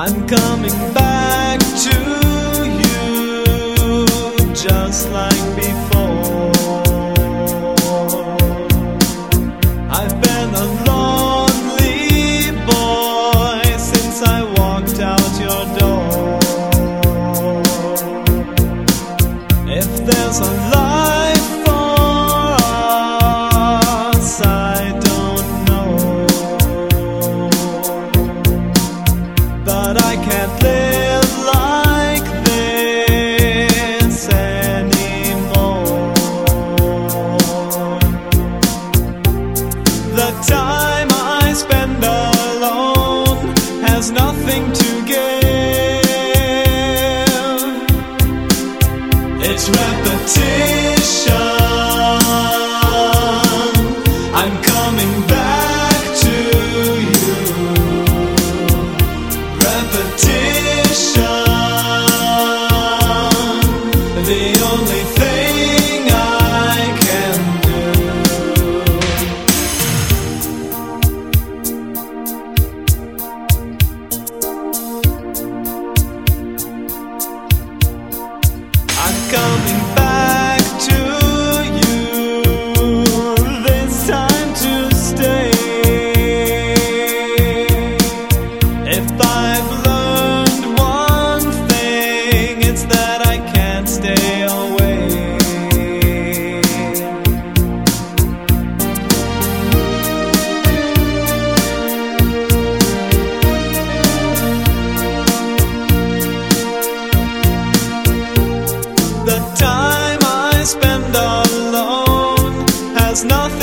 I'm coming back to you just like before. but I can't.